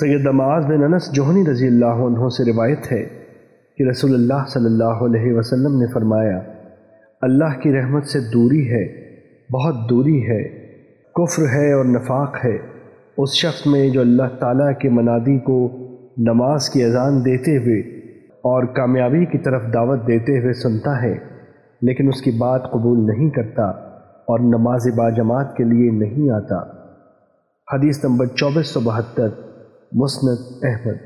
سید معاذ بن انس جوہنی رضی اللہ عنہ سے روایت ہے کہ رسول اللہ صلی اللہ علیہ وسلم نے فرمایا، اللہ کی رحمت سے دوری ہے، بہت دوری ہے، کفر ہے اور نفاق ہے۔ اس شخص میں جو اللہ تعالیٰ کے منادی کو نماز کی اذان دیتے ہوئے اور کامیابی کی طرف دعوت دیتے ہوئے سنتا ہے، لیکن اس کی بات قبول نہیں کرتا اور نماز با جماعت کے لیے نہیں آتا۔ حدیث نمبر چوبیس سو بہتر۔ مسند احمد